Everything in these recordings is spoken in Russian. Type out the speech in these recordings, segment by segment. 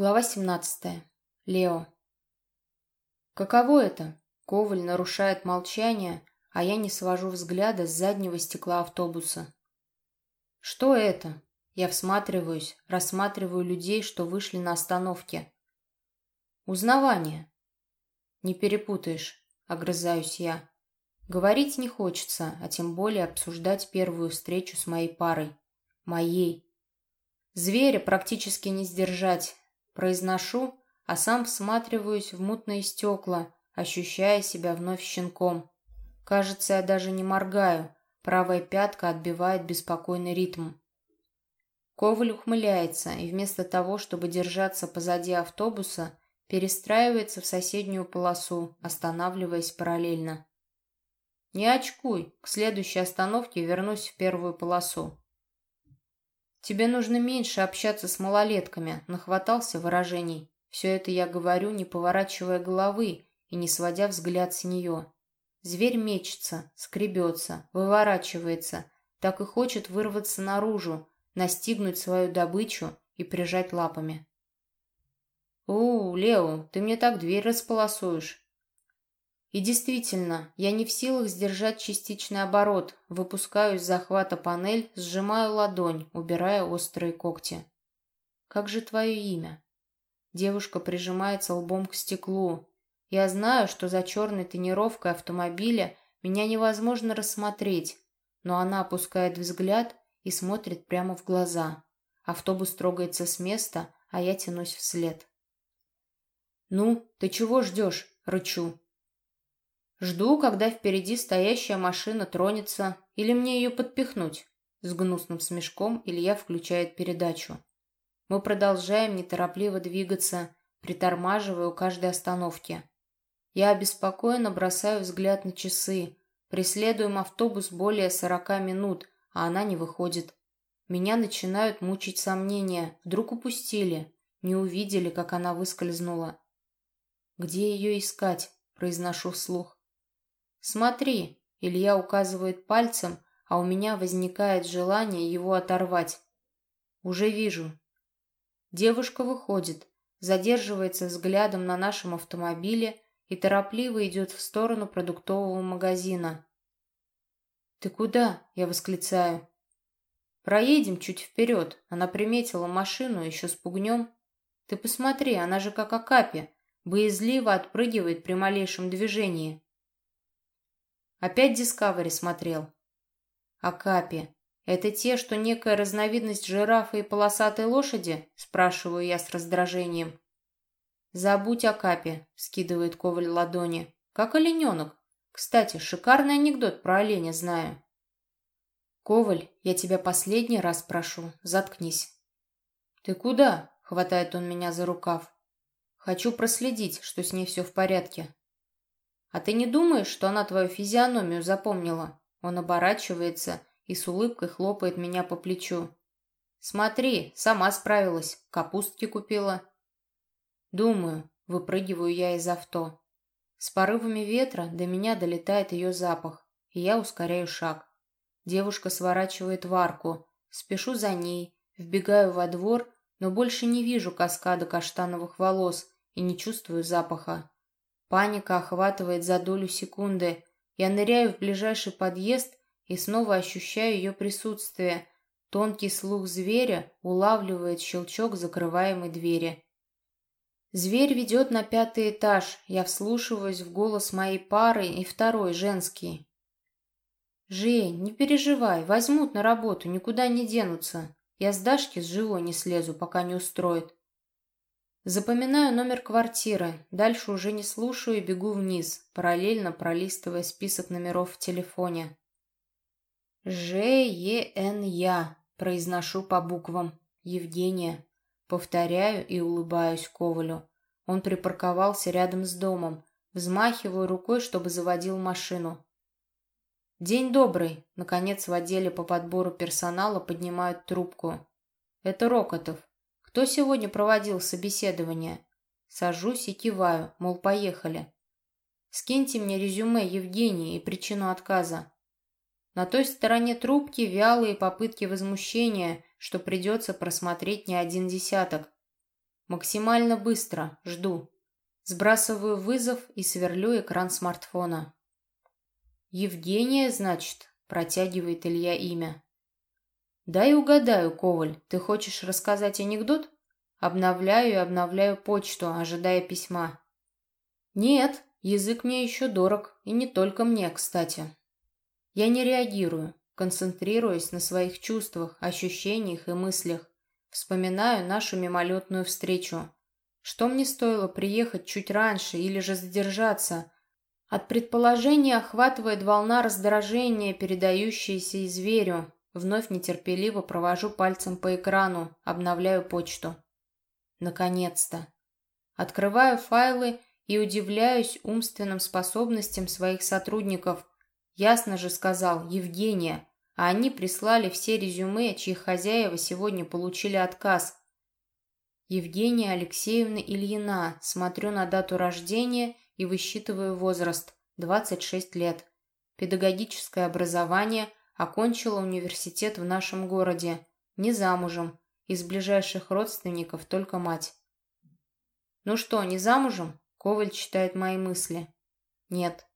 Глава 17. Лео. Каково это? Коваль нарушает молчание, а я не свожу взгляда с заднего стекла автобуса. Что это? Я всматриваюсь, рассматриваю людей, что вышли на остановке. Узнавание. Не перепутаешь, огрызаюсь я. Говорить не хочется, а тем более обсуждать первую встречу с моей парой. Моей. Зверя практически не сдержать, Произношу, а сам всматриваюсь в мутные стекла, ощущая себя вновь щенком. Кажется, я даже не моргаю, правая пятка отбивает беспокойный ритм. Коваль ухмыляется и вместо того, чтобы держаться позади автобуса, перестраивается в соседнюю полосу, останавливаясь параллельно. «Не очкуй, к следующей остановке вернусь в первую полосу». «Тебе нужно меньше общаться с малолетками», — нахватался выражений. Все это я говорю, не поворачивая головы и не сводя взгляд с нее. Зверь мечется, скребется, выворачивается, так и хочет вырваться наружу, настигнуть свою добычу и прижать лапами. «У, Лео, ты мне так дверь располосуешь!» И действительно, я не в силах сдержать частичный оборот, выпускаю из захвата панель, сжимаю ладонь, убирая острые когти. «Как же твое имя?» Девушка прижимается лбом к стеклу. Я знаю, что за черной тонировкой автомобиля меня невозможно рассмотреть, но она опускает взгляд и смотрит прямо в глаза. Автобус трогается с места, а я тянусь вслед. «Ну, ты чего ждешь?» — рычу. Жду, когда впереди стоящая машина тронется, или мне ее подпихнуть. С гнусным смешком Илья включает передачу. Мы продолжаем неторопливо двигаться, притормаживая у каждой остановки. Я обеспокоенно бросаю взгляд на часы. Преследуем автобус более сорока минут, а она не выходит. Меня начинают мучить сомнения. Вдруг упустили, не увидели, как она выскользнула. «Где ее искать?» – произношу вслух. «Смотри!» — Илья указывает пальцем, а у меня возникает желание его оторвать. «Уже вижу». Девушка выходит, задерживается взглядом на нашем автомобиле и торопливо идет в сторону продуктового магазина. «Ты куда?» — я восклицаю. «Проедем чуть вперед. Она приметила машину, еще спугнем. Ты посмотри, она же как Акапи, боязливо отпрыгивает при малейшем движении». Опять Дискавери смотрел. Акапи. Это те, что некая разновидность жирафа и полосатой лошади? Спрашиваю я с раздражением. Забудь о капе, скидывает Коваль ладони. Как олененок. Кстати, шикарный анекдот про оленя знаю. Коваль, я тебя последний раз прошу, заткнись. Ты куда? Хватает он меня за рукав. Хочу проследить, что с ней все в порядке. «А ты не думаешь, что она твою физиономию запомнила?» Он оборачивается и с улыбкой хлопает меня по плечу. «Смотри, сама справилась, капустки купила». «Думаю», — выпрыгиваю я из авто. С порывами ветра до меня долетает ее запах, и я ускоряю шаг. Девушка сворачивает в арку, спешу за ней, вбегаю во двор, но больше не вижу каскада каштановых волос и не чувствую запаха. Паника охватывает за долю секунды. Я ныряю в ближайший подъезд и снова ощущаю ее присутствие. Тонкий слух зверя улавливает щелчок закрываемой двери. Зверь ведет на пятый этаж. Я вслушиваюсь в голос моей пары и второй, женский. «Жень, не переживай, возьмут на работу, никуда не денутся. Я с Дашки с живой не слезу, пока не устроит. Запоминаю номер квартиры, дальше уже не слушаю и бегу вниз, параллельно пролистывая список номеров в телефоне. «Ж-Е-Н-Я», произношу по буквам. «Евгения». Повторяю и улыбаюсь Ковалю. Он припарковался рядом с домом. Взмахиваю рукой, чтобы заводил машину. «День добрый!» Наконец в отделе по подбору персонала поднимают трубку. «Это Рокотов. Кто сегодня проводил собеседование? Сажусь и киваю, мол, поехали. Скиньте мне резюме Евгении и причину отказа. На той стороне трубки вялые попытки возмущения, что придется просмотреть не один десяток. Максимально быстро. Жду. Сбрасываю вызов и сверлю экран смартфона. «Евгения, значит?» – протягивает Илья имя. «Дай угадаю, Коваль, ты хочешь рассказать анекдот?» Обновляю и обновляю почту, ожидая письма. «Нет, язык мне еще дорог, и не только мне, кстати». Я не реагирую, концентрируясь на своих чувствах, ощущениях и мыслях. Вспоминаю нашу мимолетную встречу. Что мне стоило приехать чуть раньше или же задержаться? От предположения охватывает волна раздражения, передающаяся и зверю. Вновь нетерпеливо провожу пальцем по экрану, обновляю почту. Наконец-то. Открываю файлы и удивляюсь умственным способностям своих сотрудников. Ясно же сказал Евгения, а они прислали все резюме, чьих хозяева сегодня получили отказ. Евгения Алексеевна Ильина. Смотрю на дату рождения и высчитываю возраст. 26 лет. Педагогическое образование. Окончила университет в нашем городе. Не замужем. Из ближайших родственников только мать. «Ну что, не замужем?» Коваль читает мои мысли. «Нет».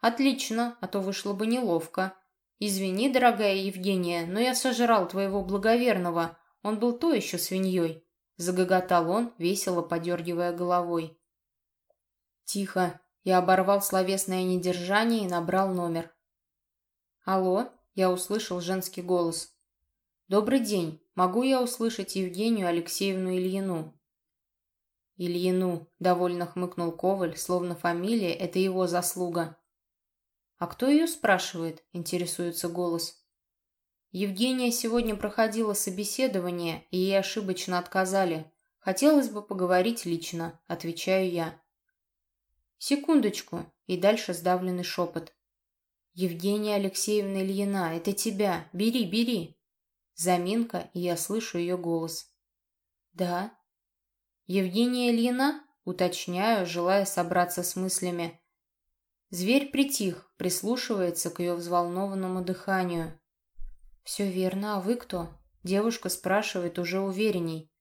«Отлично, а то вышло бы неловко. Извини, дорогая Евгения, но я сожрал твоего благоверного. Он был то еще свиньей». Загоготал он, весело подергивая головой. Тихо. Я оборвал словесное недержание и набрал номер. «Алло?» — я услышал женский голос. «Добрый день. Могу я услышать Евгению Алексеевну Ильину?» «Ильину», — довольно хмыкнул Коваль, словно фамилия — это его заслуга. «А кто ее спрашивает?» — интересуется голос. Евгения сегодня проходила собеседование, и ей ошибочно отказали. Хотелось бы поговорить лично, отвечаю я. Секундочку, и дальше сдавленный шепот. Евгения Алексеевна Ильина, это тебя, бери, бери. Заминка, и я слышу ее голос. Да. Евгения Ильина? Уточняю, желая собраться с мыслями. Зверь притих, прислушивается к ее взволнованному дыханию. «Все верно, а вы кто?» Девушка спрашивает уже уверенней.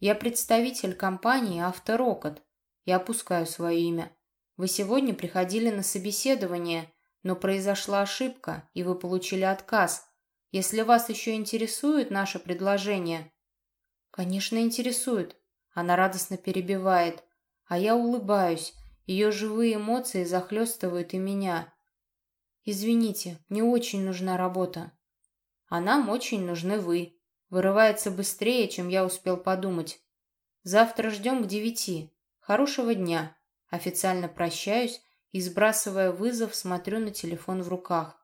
«Я представитель компании «Авторокот». Я опускаю свое имя. Вы сегодня приходили на собеседование, но произошла ошибка, и вы получили отказ. Если вас еще интересует наше предложение...» «Конечно, интересует». Она радостно перебивает, а я улыбаюсь. Ее живые эмоции захлестывают и меня. «Извините, мне очень нужна работа». А нам очень нужны вы. Вырывается быстрее, чем я успел подумать. Завтра ждем к девяти. Хорошего дня. Официально прощаюсь и, сбрасывая вызов, смотрю на телефон в руках.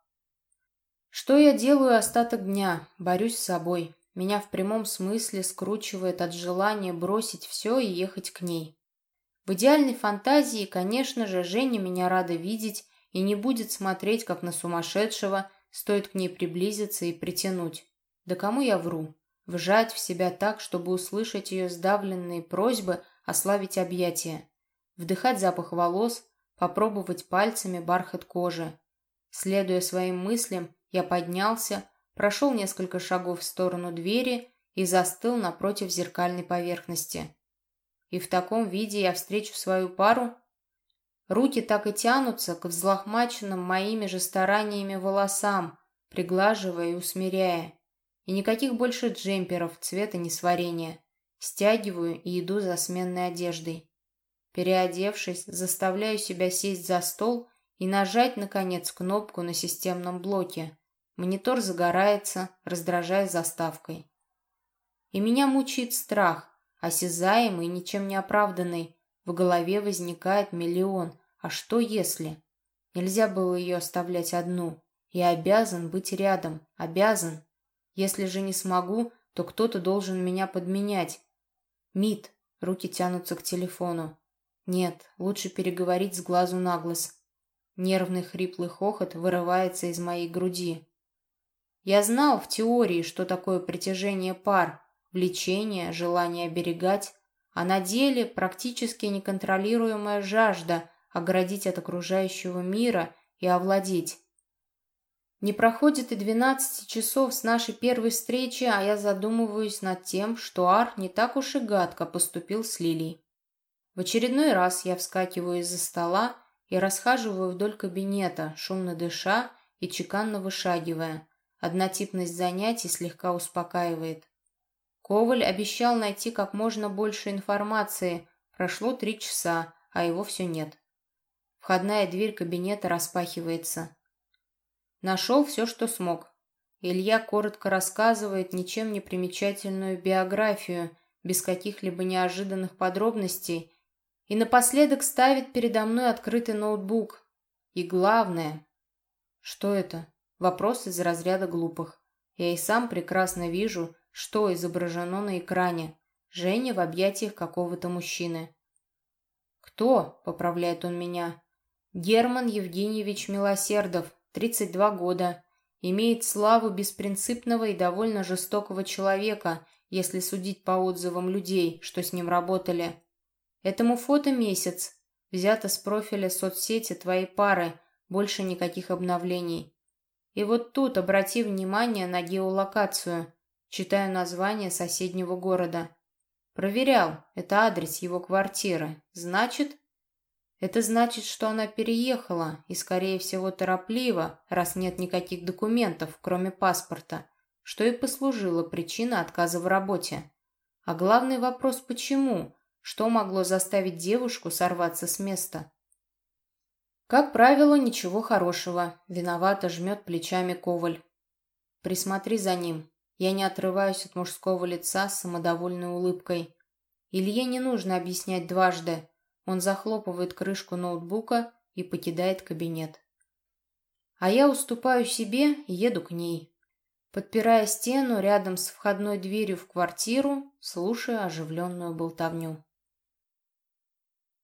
Что я делаю остаток дня? Борюсь с собой. Меня в прямом смысле скручивает от желания бросить все и ехать к ней. В идеальной фантазии, конечно же, Женя меня рада видеть и не будет смотреть, как на сумасшедшего, Стоит к ней приблизиться и притянуть. Да кому я вру? Вжать в себя так, чтобы услышать ее сдавленные просьбы ослабить объятия. Вдыхать запах волос, попробовать пальцами бархат кожи. Следуя своим мыслям, я поднялся, прошел несколько шагов в сторону двери и застыл напротив зеркальной поверхности. И в таком виде я встречу свою пару Руки так и тянутся к взлохмаченным моими же стараниями волосам, приглаживая и усмиряя. И никаких больше джемперов цвета несварения. Стягиваю и иду за сменной одеждой. Переодевшись, заставляю себя сесть за стол и нажать, наконец, кнопку на системном блоке. Монитор загорается, раздражая заставкой. И меня мучает страх, осязаемый ничем не оправданный, в голове возникает миллион. А что если? Нельзя было ее оставлять одну. Я обязан быть рядом. Обязан. Если же не смогу, то кто-то должен меня подменять. Мит. Руки тянутся к телефону. Нет, лучше переговорить с глазу на глаз. Нервный хриплый хохот вырывается из моей груди. Я знал в теории, что такое притяжение пар, влечение, желание оберегать, а на деле практически неконтролируемая жажда оградить от окружающего мира и овладеть. Не проходит и двенадцати часов с нашей первой встречи, а я задумываюсь над тем, что Ар не так уж и гадко поступил с Лилией. В очередной раз я вскакиваю из-за стола и расхаживаю вдоль кабинета, шумно дыша и чеканно вышагивая. Однотипность занятий слегка успокаивает. Коваль обещал найти как можно больше информации. Прошло три часа, а его все нет. Входная дверь кабинета распахивается. Нашел все, что смог. Илья коротко рассказывает ничем не примечательную биографию, без каких-либо неожиданных подробностей, и напоследок ставит передо мной открытый ноутбук. И главное... Что это? Вопрос из разряда глупых. Я и сам прекрасно вижу, что изображено на экране. Женя в объятиях какого-то мужчины. «Кто?» — поправляет он меня. «Герман Евгеньевич Милосердов, 32 года. Имеет славу беспринципного и довольно жестокого человека, если судить по отзывам людей, что с ним работали. Этому фото месяц. Взято с профиля соцсети твоей пары. Больше никаких обновлений. И вот тут обрати внимание на геолокацию. Читаю название соседнего города. Проверял. Это адрес его квартиры. Значит, это значит, что она переехала и, скорее всего, торопливо, раз нет никаких документов, кроме паспорта, что и послужило причиной отказа в работе. А главный вопрос – почему? Что могло заставить девушку сорваться с места? Как правило, ничего хорошего. Виновато жмет плечами Коваль. Присмотри за ним. Я не отрываюсь от мужского лица с самодовольной улыбкой. Илье не нужно объяснять дважды. Он захлопывает крышку ноутбука и покидает кабинет. А я уступаю себе и еду к ней. Подпирая стену рядом с входной дверью в квартиру, слушаю оживленную болтовню.